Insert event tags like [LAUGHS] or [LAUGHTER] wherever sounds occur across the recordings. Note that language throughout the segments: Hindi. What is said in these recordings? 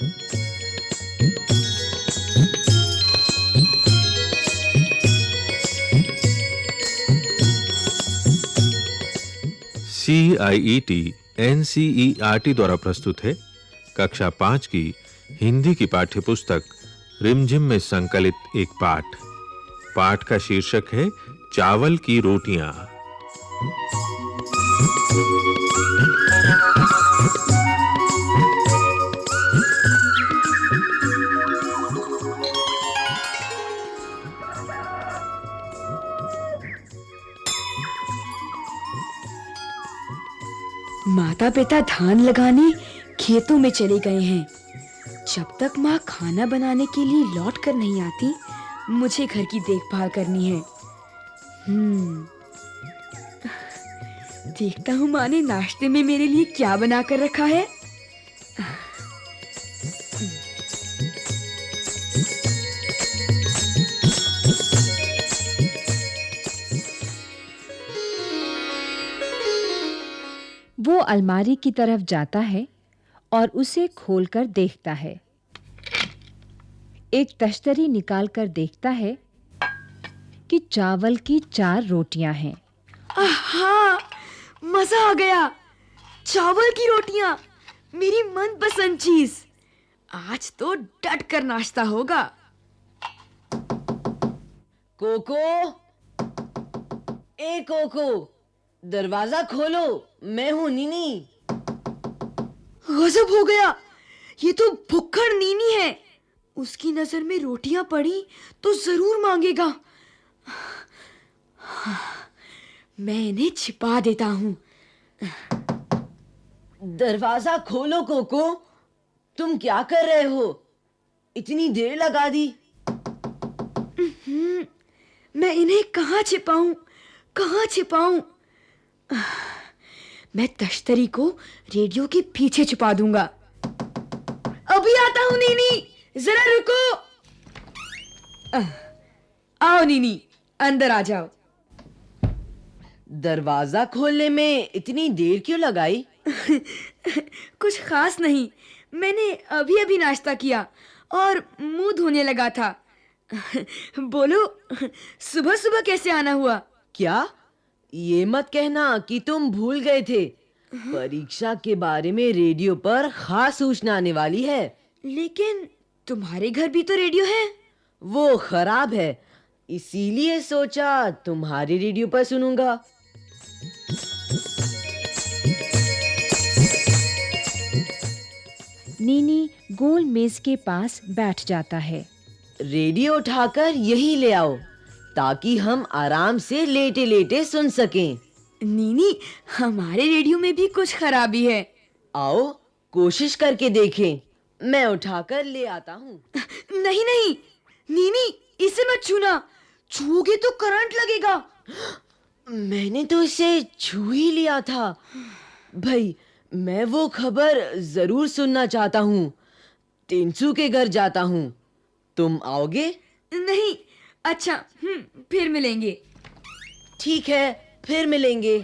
C I E T R T द्वारा प्रस्तुत है कक्षा पाँच की हिंदी की पाठ्यपुस्तक रिमझिम में संकलित एक पाठ। पाठ का शीर्षक है, चावल की रोटियाँ। माता पिता धान लगाने खेतों में चले गए हैं। जब तक माँ खाना बनाने के लिए लौट कर नहीं आती, मुझे घर की देखभाल करनी है। हम्म। देखता हूँ माँ ने नाश्ते में मेरे लिए क्या बना कर रखा है। अलमारी की तरफ़ जाता है और उसे खोलकर देखता है। एक तश्तरी निकालकर देखता है कि चावल की चार रोटियाँ हैं। आहा मज़ा आ गया। चावल की रोटियाँ मेरी मनपसंद चीज़। आज तो डट कर नाश्ता होगा। कोको ए कोको दरवाज़ा खोलो। मैं हूँ नीनी। गजब हो गया। ये तो भुक्खड़ नीनी है। उसकी नज़र में रोटियाँ पड़ी तो ज़रूर मांगेगा। मैं इन्हें छिपा देता हूँ। दरवाज़ा खोलो, कोको। तुम क्या कर रहे हो? इतनी देर लगा दी। मैं इन्हें कहाँ छिपाऊं? कहाँ छिपाऊं? [SIGHS] मैं तश्तरी को रेडियो के पीछे छुपा दूँगा। अभी आता हूँ नीनी। जरा रुको। आओ नीनी। अंदर आ जाओ। दरवाज़ा खोलने में इतनी देर क्यों लगाई? [LAUGHS] कुछ खास नहीं। मैंने अभी अभी नाश्ता किया और मुँह धोने लगा था। [LAUGHS] बोलो सुबह सुबह कैसे आना हुआ? क्या? ये मत कहना कि तुम भूल गए थे। परीक्षा के बारे में रेडियो पर खास सूचना आने वाली है। लेकिन तुम्हारे घर भी तो रेडियो है। वो खराब है। इसीलिए सोचा तुम्हारे रेडियो पर सुनूँगा। नीनी गोल मेज के पास बैठ जाता है। रेडियो उठाकर यही ले आओ। ताकि हम आराम से लेटे लेटे सुन सकें। नीनी हमारे रेडियो में भी कुछ खराबी है। आओ कोशिश करके देखें। मैं उठाकर ले आता हूँ। नहीं नहीं। नीनी इसे मत छूना। छूओगे तो करंट लगेगा। मैंने तो इसे छू ही लिया था। भाई मैं वो खबर ज़रूर सुनना चाहता हूँ। टिंसू के घर जाता हूँ। तुम आओगे? नहीं अच्छा हम्म फिर मिलेंगे। ठीक है फिर मिलेंगे।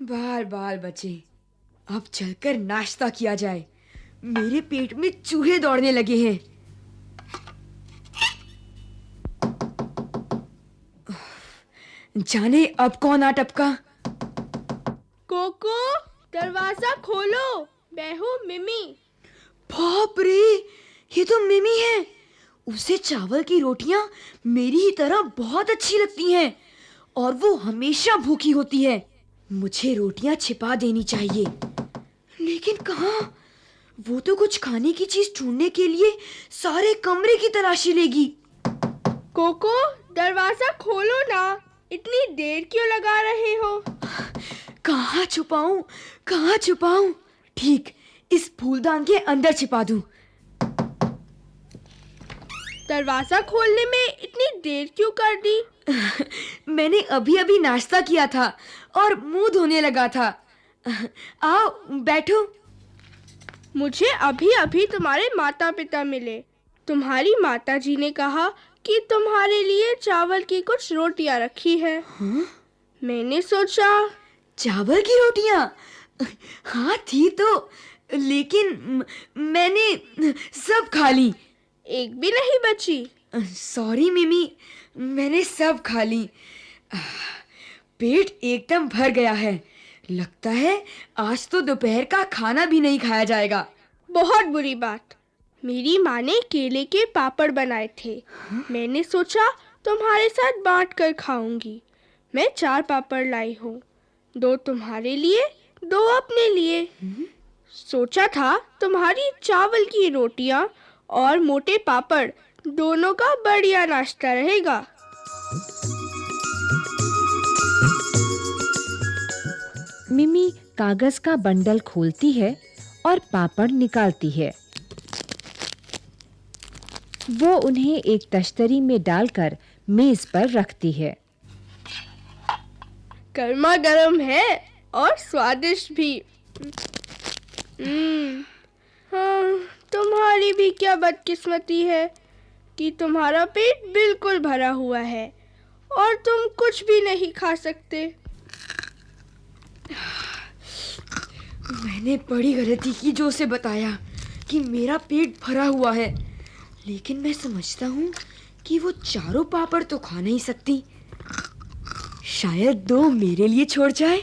बार बार बचे अब चलकर नाश्ता किया जाए। मेरे पेट में चूहे दौड़ने लगे हैं। जाने अब कौन आ टपका? कोको दरवाज़ा खोलो। मैं हूँ मिमी। बाप रे ये तो मिमी है। उसे चावल की रोटियाँ मेरी ही तरह बहुत अच्छी लगती हैं और वो हमेशा भूखी होती है। मुझे रोटियाँ छिपा देनी चाहिए। लेकिन कहाँ? वो तो कुछ खाने की चीज़ ढूँढने के लिए सारे कमरे की तलाशी लेगी। कोको दरवाज़ा खोलो ना। इतनी देर क्यों लगा रहे हो? कहाँ छुपाऊं? कहाँ छुपाऊं? ठीक इस फूलदान के अंदर छिपा दूँ। दरवाज़ा खोलने में इतनी देर क्यों कर दी? [LAUGHS] मैंने अभी अभी नाश्ता किया था और मुँह धोने लगा था। आओ बैठो। मुझे अभी अभी तुम्हारे माता पिता मिले। तुम्हारी माता जी ने कहा कि तुम्हारे लिए चावल की कुछ रोटियाँ रखी है। मैंने सोचा चावल की रोटियाँ? हाँ थी तो लेकिन मैंने सब खा ली। एक भी नहीं बची। सॉरी मिमी मैंने सब खा ली। पेट एकदम भर गया है। लगता है आज तो दोपहर का खाना भी नहीं खाया जाएगा। बहुत बुरी बात। मेरी माँ ने केले के पापड़ बनाए थे। हा? मैंने सोचा तुम्हारे साथ बांट कर खाऊँगी। मैं चार पापड़ लाई हूँ। दो तुम्हारे लिए दो अपने लिए। सोचा था तुम्हारी चावल की रोटियाँ और मोटे पापड़ दोनों का बढ़िया नाश्ता रहेगा। मिमी कागज़ का बंडल खोलती है और पापड़ निकालती है। वो उन्हें एक तश्तरी में डालकर मेज पर रखती है। गर्मा गर्म है और स्वादिष्ट भी। हम्म, हाँ, तुम्हारी भी क्या बदकिस्मती है कि तुम्हारा पेट बिल्कुल भरा हुआ है और तुम कुछ भी नहीं खा सकते। मैंने बड़ी गलती की जो उसे बताया कि मेरा पेट भरा हुआ है। लेकिन मैं समझता हूँ कि वो चारों पापड़ तो खा नहीं सकती। शायद दो मेरे लिए छोड़ जाए।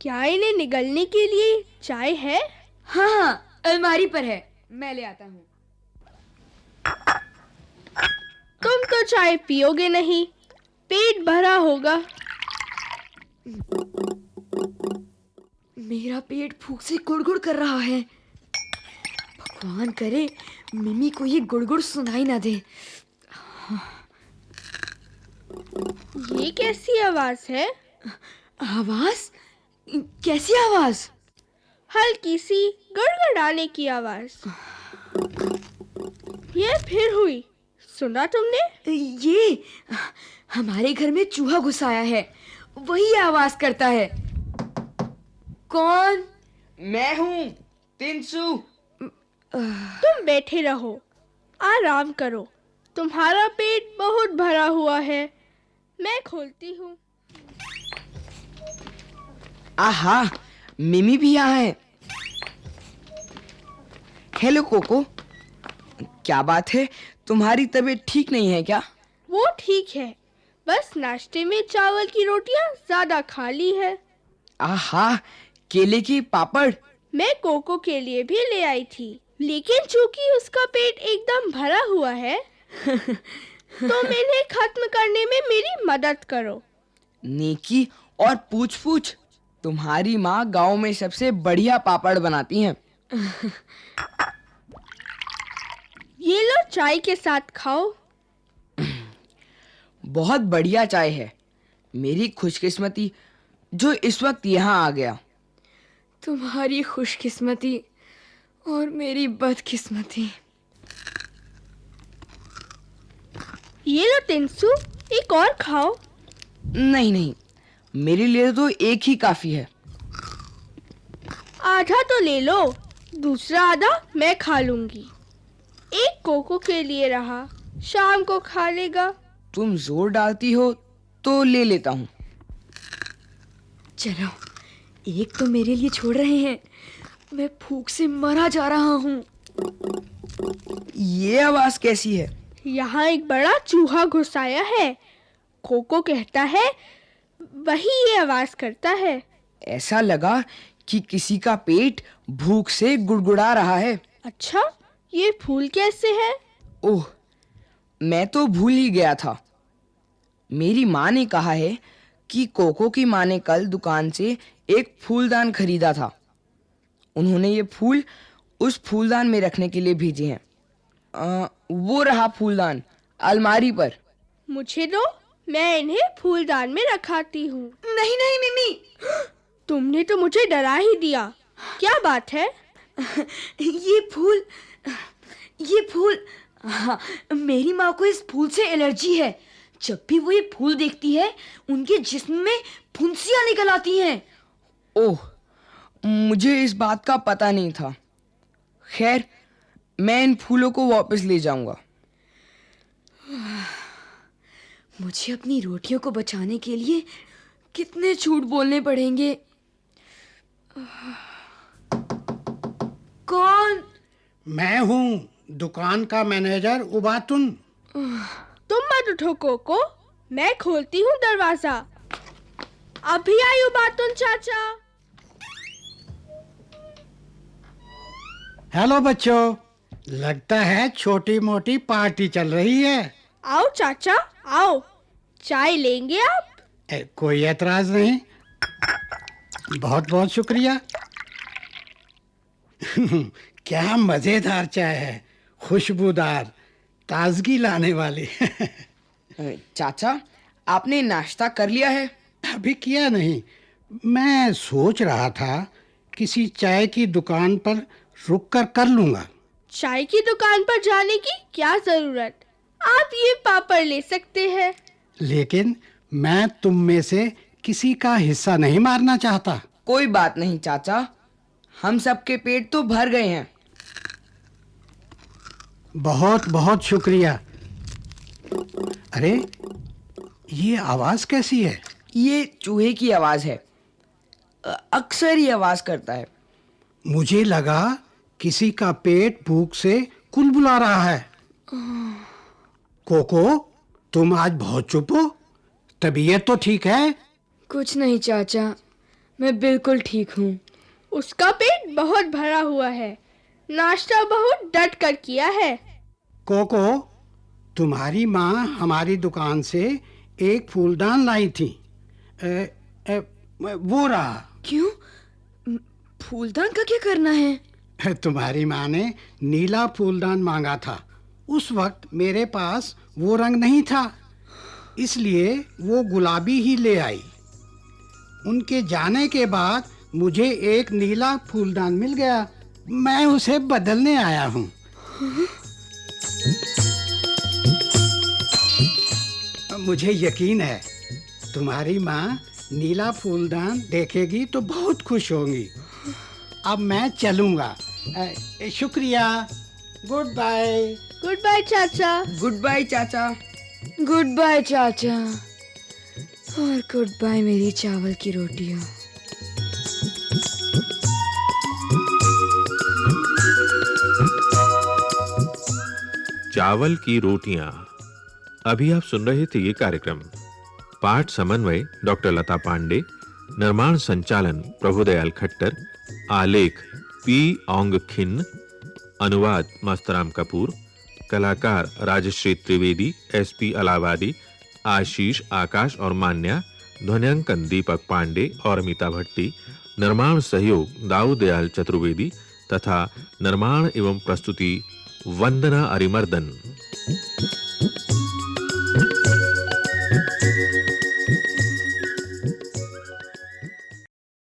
क्या इन्हें निगलने के लिए चाय है? हाँ हाँ अलमारी पर है। मैं ले आता हूँ। तुम तो चाय पियोगे नहीं पेट भरा होगा। मेरा पेट भूख से गुड़गुड़ कर रहा है। भगवान करे मिमी को ये गुड़गुड़ सुनाई ना दे। ये कैसी आवाज़ है? आवाज़? कैसी आवाज़? हल्की सी गड़गड़ाने की आवाज़। ये फिर हुई। सुना तुमने? ये हमारे घर में चूहा घुस आया है। वही आवाज़ करता है। कौन? मैं हूँ तिनसु। तुम बैठे रहो। आराम करो। तुम्हारा पेट बहुत भरा हुआ है। मैं खोलती हूँ। आहा मिमी भी यहाँ है। हेलो कोको क्या बात है? तुम्हारी तबीयत ठीक नहीं है क्या? वो ठीक है। बस नाश्ते में चावल की रोटियाँ ज़्यादा खा ली है। आहा केले के पापड़। मैं कोको के लिए भी ले आई थी लेकिन चूँकि उसका पेट एकदम भरा हुआ है [LAUGHS] तो इन्हें खत्म करने में मेरी मदद करो। नेकी और पूछ पूछ तुम्हारी माँ गाँव में सबसे बढ़िया पापड़ बनाती हैं। ये लो चाय के साथ खाओ। बहुत बढ़िया चाय है। मेरी खुशकिस्मती जो इस वक्त यहाँ आ गया। तुम्हारी खुशकिस्मती और मेरी बदकिस्मती। ये लो तिनसु एक और खाओ। नहीं नहीं। मेरे लिए तो एक ही काफ़ी है। आधा तो ले लो दूसरा आधा मैं खा लूँगी। एक कोको के लिए रहा शाम को खा लेगा। तुम ज़ोर डालती हो तो ले लेता हूँ। चलो एक तो मेरे लिए छोड़ रहे हैं। मैं भूख से मरा जा रहा हूँ। ये आवाज़ कैसी है? यहाँ एक बड़ा चूहा घुस आया है। कोको कहता है वही ये आवाज़ करता है। ऐसा लगा कि किसी का पेट भूख से गुड़गुड़ा रहा है। अच्छा ये फूल कैसे है? ओह मैं तो भूल ही गया था। मेरी माँ ने कहा है कि कोको की माँ ने कल दुकान से एक फूलदान खरीदा था। उन्होंने ये फूल उस फूलदान में रखने के लिए भेजे हैं। अ, वो रहा फूलदान अलमारी पर। मुझे दो। मैं इन्हें फूलदान में रखाती हूँ। नहीं नहीं मिमी। तुमने तो मुझे डरा ही दिया। क्या बात है? ये फूल ये फूल हाँ मेरी माँ को इस फूल से एलर्जी है। जब भी वो ये फूल देखती है उनके जिस्म में फुंसियाँ निकल आती हैं। ओह मुझे इस बात का पता नहीं था। खैर मैं इन फूलों को वापस ले जाऊँगा। मुझे अपनी रोटियों को बचाने के लिए कितने झूठ बोलने पड़ेंगे? कौन? मैं हूँ दुकान का मैनेजर उबातुन। तुम मत उठो कोको। मैं खोलती हूँ दरवाज़ा। अभी आई उबातुन चाचा। हेलो बच्चों लगता है छोटी मोटी पार्टी चल रही है। आओ चाचा आओ। चाय लेंगे आप? ए, कोई एतराज़ नहीं। बहुत बहुत शुक्रिया। क्या मज़ेदार चाय है खुशबूदार ताजगी लाने वाली। चाचा आपने नाश्ता कर लिया है? अभी किया नहीं मैं सोच रहा था किसी चाय की दुकान पर रुक कर कर लूँगा। चाय की दुकान पर जाने की क्या ज़रूरत? आप ये पापड़ ले सकते हैं। लेकिन मैं तुम में से किसी का हिस्सा नहीं मारना चाहता। कोई बात नहीं चाचा। हम सबके पेट तो भर गए हैं। बहुत बहुत शुक्रिया। अरे ये आवाज़ कैसी है? ये चूहे की आवाज़ है। अक्सर ये आवाज़ करता है। मुझे लगा किसी का पेट भूख से कुल बुला रहा है। कोको तुम आज बहुत चुप हो। तबीयत तो ठीक है? कुछ नहीं चाचा। मैं बिल्कुल ठीक हूँ। उसका पेट बहुत भरा हुआ है। नाश्ता बहुत डट कर किया है। कोको तुम्हारी माँ हमारी दुकान से एक फूलदान लाई थी। ए, ए, वो रहा। क्यों? फूलदान का क्या करना है? [LAUGHS] तुम्हारी माँ ने नीला फूलदान मांगा था। उस वक्त मेरे पास वो रंग नहीं था, इसलिए वो गुलाबी ही ले आई। उनके जाने के बाद मुझे एक नीला फूलदान मिल गया। मैं उसे बदलने आया हूँ। मुझे यकीन है, तुम्हारी माँ नीला फूलदान देखेगी तो बहुत खुश होंगी। अब मैं चलूँगा। शुक्रिया। Good bye. गुड बाय चाचा गुड बाय चाचा गुड बाय चाचा और गुड बाय मेरी चावल की रोटियाँ। चावल की रोटियाँ। अभी आप सुन रहे थे ये कार्यक्रम। पाठ समन्वय डॉक्टर लता पांडे। निर्माण संचालन प्रभुदयाल खट्टर। आलेख पी. ओंग खिन अनुवाद मस्तराम कपूर। कलाकार राजश्री त्रिवेदी, एसपी अलावादी, आशीष, आकाश और मान्या, ध्वनियांकन दीपक पांडे और अमिता भट्टी, निर्माण सहयोग दाऊदयाल चतुर्वेदी तथा निर्माण एवं प्रस्तुति वंदना अरिमर्दन।